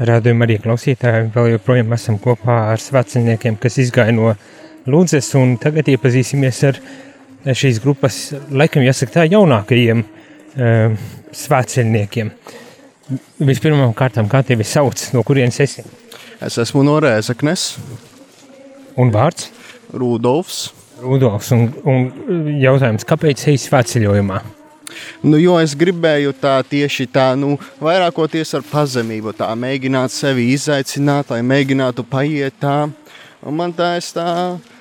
Rādījumā arī klausītāji vēl joprojām esam kopā ar sveciniekiem, kas izgāja no Lūdzes, un tagad iepazīsimies ar šīs grupas, laikam jāsaka tā, jaunākajiem uh, sveciniekiem. Vispirmām kārtām, kā tevi sauc, no kurienes esi? Es esmu no Rēzaknes. Un vārds? Rudolfs. Rudolfs, un, un jautājums, kāpēc esi svētceļojumā? Nu, jo es gribēju tā tieši tā, nu, vairākoties ar pazemību, tā mēģināt sevi izaicināt, lai mēģinātu paiet tā. Un man tā es tā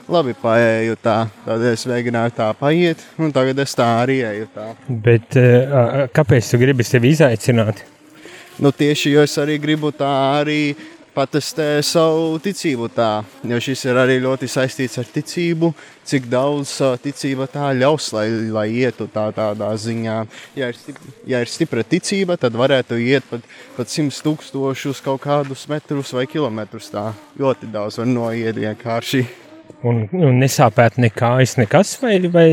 labi paēju tā, tad es mēģināju tā paiet, un tagad es tā arī eju tā. Bet uh, kāpēc tu gribi sevi izaicināt? Nu, tieši jo es arī gribu tā arī patestē savu ticību tā, jo šis ir arī ļoti saistīts ar ticību, cik daudz ticība tā ļaus, lai, lai ietu tā tādā ziņā. Ja ir, stipra, ja ir stipra ticība, tad varētu iet pat, pat simts tūkstošus kaut kādus metrus vai kilometrus tā. Ļoti daudz var noiet vienkārši. Un, un nesāpēt nekājas nekas vai, vai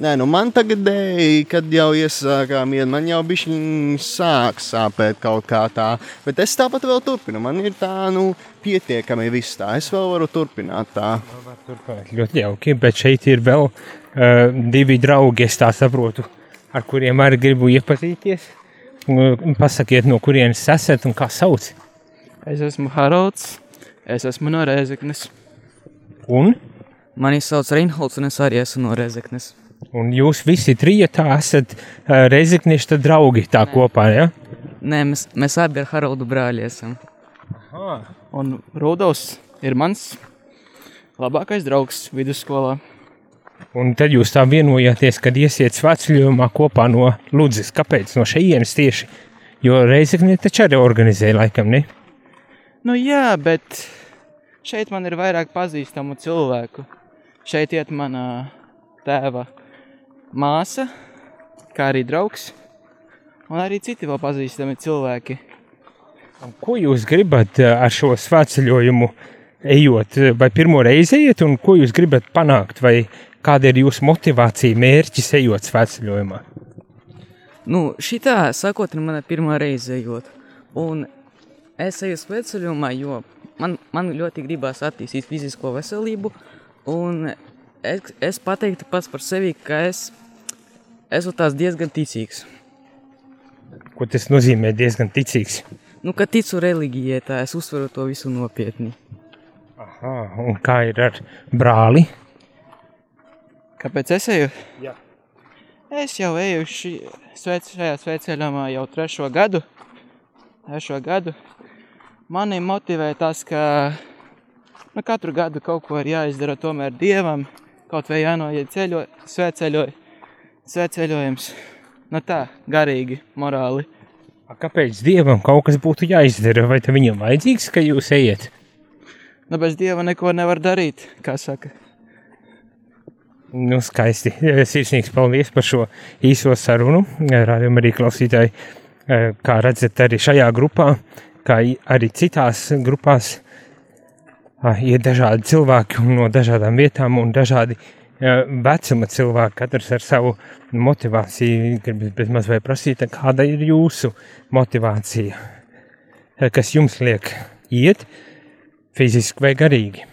Nē, nu man tagad, kad jau iesākām, ja man jau bija sāk sāpēt kaut kā tā, bet es tāpat vēl turpinu. Man ir tā, nu, pietiekami viss tā. Es vēl varu turpināt tā. Turpināt ļoti jauki, bet šeit ir vēl uh, divi draugi, es tā saprotu, ar kuriem arī gribu iepazīties. Pasakiet, no kurienes esat un kā sauc? Es esmu Haralds, es esmu no Rēzeknes. Un? Mani sauc Reinholds un es arī esmu no Rēzeknes. Un jūs visi trīs esat uh, rezeknieši draugi tā Nē. kopā, ja? Nē, mēs, mēs abi ar Haraldu brāli esam. Aha. Un Rudolfs ir mans labākais draugs vidusskolā. Un tad jūs tā vienojāties, kad iesiet svētceļojumā kopā no Ludzes. Kāpēc? No šejienes tieši. Jo Reizekne taču arī organizēja laikam, ne? Nu jā, bet šeit man ir vairāk pazīstamu cilvēku. Šeit iet mana tēva māsa, kā arī draugs, un arī citi vēl pazīstami cilvēki. Un ko jūs gribat eh, ar šo svētceļojumu ejot? Vai pirmo reizi ejiet, un ko jūs gribat panākt? Vai kāda ir jūsu motivācija, mērķis ejot svētceļojumā? Nu, šitā, sakot, ir mana pirmā reize ejot. Un es eju svētceļojumā, jo man, man ļoti gribās attīstīt fizisko veselību, un es, es pateiktu pats par sevi, ka es esmu tās diezgan ticīgs. Ko tas nozīmē diezgan ticīgs? Nu, ka ticu reliģijai, tā es uztveru to visu nopietni. Aha, un kā ir ar brāli? Kāpēc es eju? Jā. Es jau eju ši, svēc, šajā sveceļamā jau trešo gadu. Trešo gadu. Mani motivē tas, ka nu, katru gadu kaut ko ir jāizdara tomēr Dievam, kaut vai jānoiet ceļo, sveceļoju sveceļojums. Nu tā, garīgi, morāli. A, kāpēc dievam kaut kas būtu jāizdara? Vai viņam vajadzīgs, ka jūs ejat? Nu, bez dieva neko nevar darīt, kā saka. Nu, skaisti. Sirsnīgs paldies par šo īso sarunu. Rādījumā arī klausītāji, kā redzat, arī šajā grupā, kā arī citās grupās, ir dažādi cilvēki no dažādām vietām un dažādi cilvēki vecuma cilvēki, katrs ar savu motivāciju, gribas vai prasīt, kāda ir jūsu motivācija, kas jums liek iet fiziski vai garīgi.